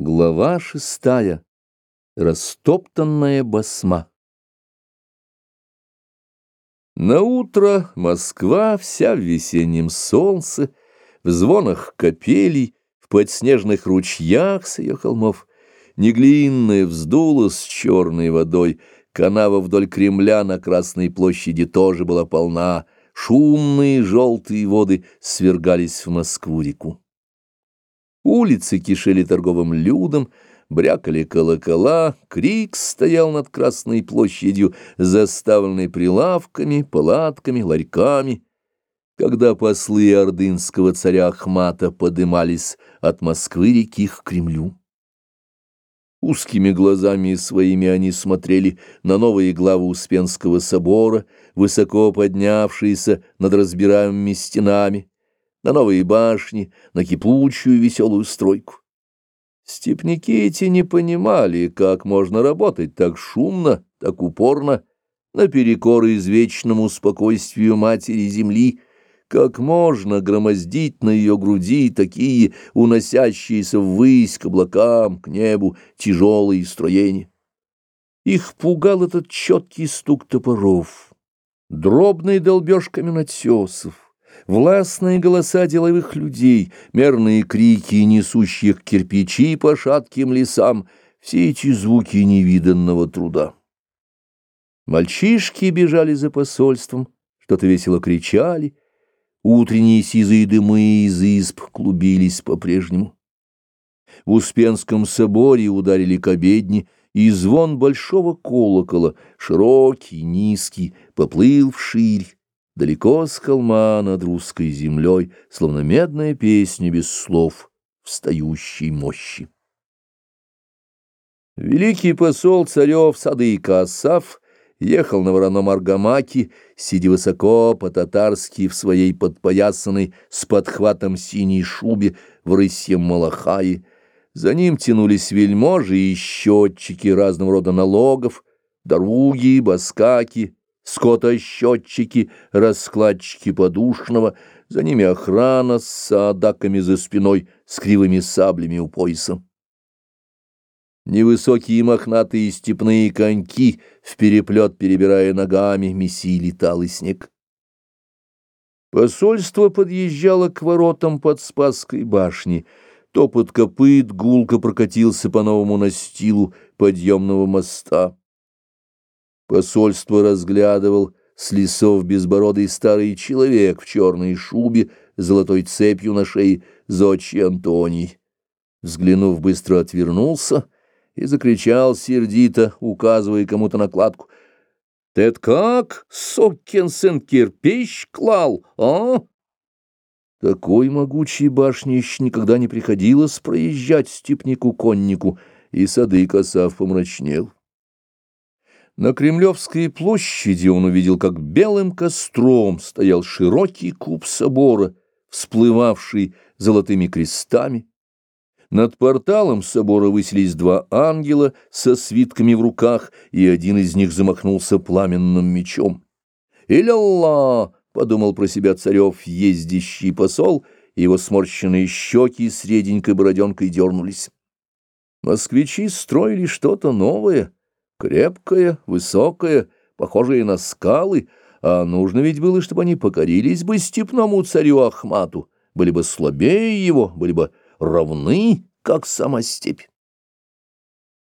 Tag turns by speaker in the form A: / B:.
A: Глава шестая. Растоптанная басма. На утро Москва вся в весеннем солнце, в звонах капелей, в подснежных ручьях с ее холмов. Неглинная вздулась черной водой, канава вдоль Кремля на Красной площади тоже была полна, шумные желтые воды свергались в Москву-реку. Улицы кишели торговым людом, брякали колокола, крик стоял над Красной площадью, заставленной прилавками, палатками, ларьками. Когда послы ордынского царя Ахмата подымались от Москвы-реки к Кремлю. Узкими глазами своими они смотрели на новые главы Успенского собора, высоко поднявшиеся над разбираемыми стенами, на новые башни, на кипучую веселую стройку. Степники эти не понимали, как можно работать так шумно, так упорно, наперекор извечному спокойствию матери земли, как можно громоздить на ее груди такие уносящиеся ввысь к облакам, к небу тяжелые строения. Их пугал этот четкий стук топоров, дробный долбеж каменотесов, властные голоса деловых людей, мерные крики несущих кирпичи по шатким лесам — все эти звуки невиданного труда. Мальчишки бежали за посольством, что-то весело кричали, утренние сизые дымы из изб клубились по-прежнему. В Успенском соборе ударили к обедне, и звон большого колокола, широкий, низкий, поплыл вширь, далеко с холма над русской землей, словно медная песня без слов, встающей мощи. Великий посол царев Садык Асаф ехал на вороном аргамаке, сидя высоко по-татарски в своей подпоясанной с подхватом синей шубе в рысьем малахае. За ним тянулись вельможи и счетчики разного рода налогов, дороги, баскаки, скотосчетчики, раскладчики подушного, за ними охрана с саадаками за спиной, с кривыми саблями у пояса. Невысокие мохнатые степные коньки, в переплет перебирая ногами, месили талый снег. Посольство подъезжало к воротам под Спасской башни. Топот копыт гулко прокатился по новому настилу подъемного моста. Посольство разглядывал с лесов безбородый старый человек в черной шубе, золотой цепью на шее, зодчий Антоний. Взглянув, быстро отвернулся и закричал сердито, указывая кому-то накладку. «Ты это как, сокин сын, кирпич клал, а?» Такой могучей башни еще никогда не приходилось проезжать степнику-коннику, и сады косав помрачнел. На Кремлевской площади он увидел, как белым костром стоял широкий куб собора, всплывавший золотыми крестами. Над порталом собора высились два ангела со свитками в руках, и один из них замахнулся пламенным мечом. «Илялла!» — подумал про себя царев, ездящий посол, и его сморщенные щеки с реденькой бороденкой дернулись. Москвичи строили что-то новое — крепкая, высокая, похожая на скалы, а нужно ведь было, чтобы они покорились бы степному царю Ахмату, были бы слабее его, были бы равны, как сама степь.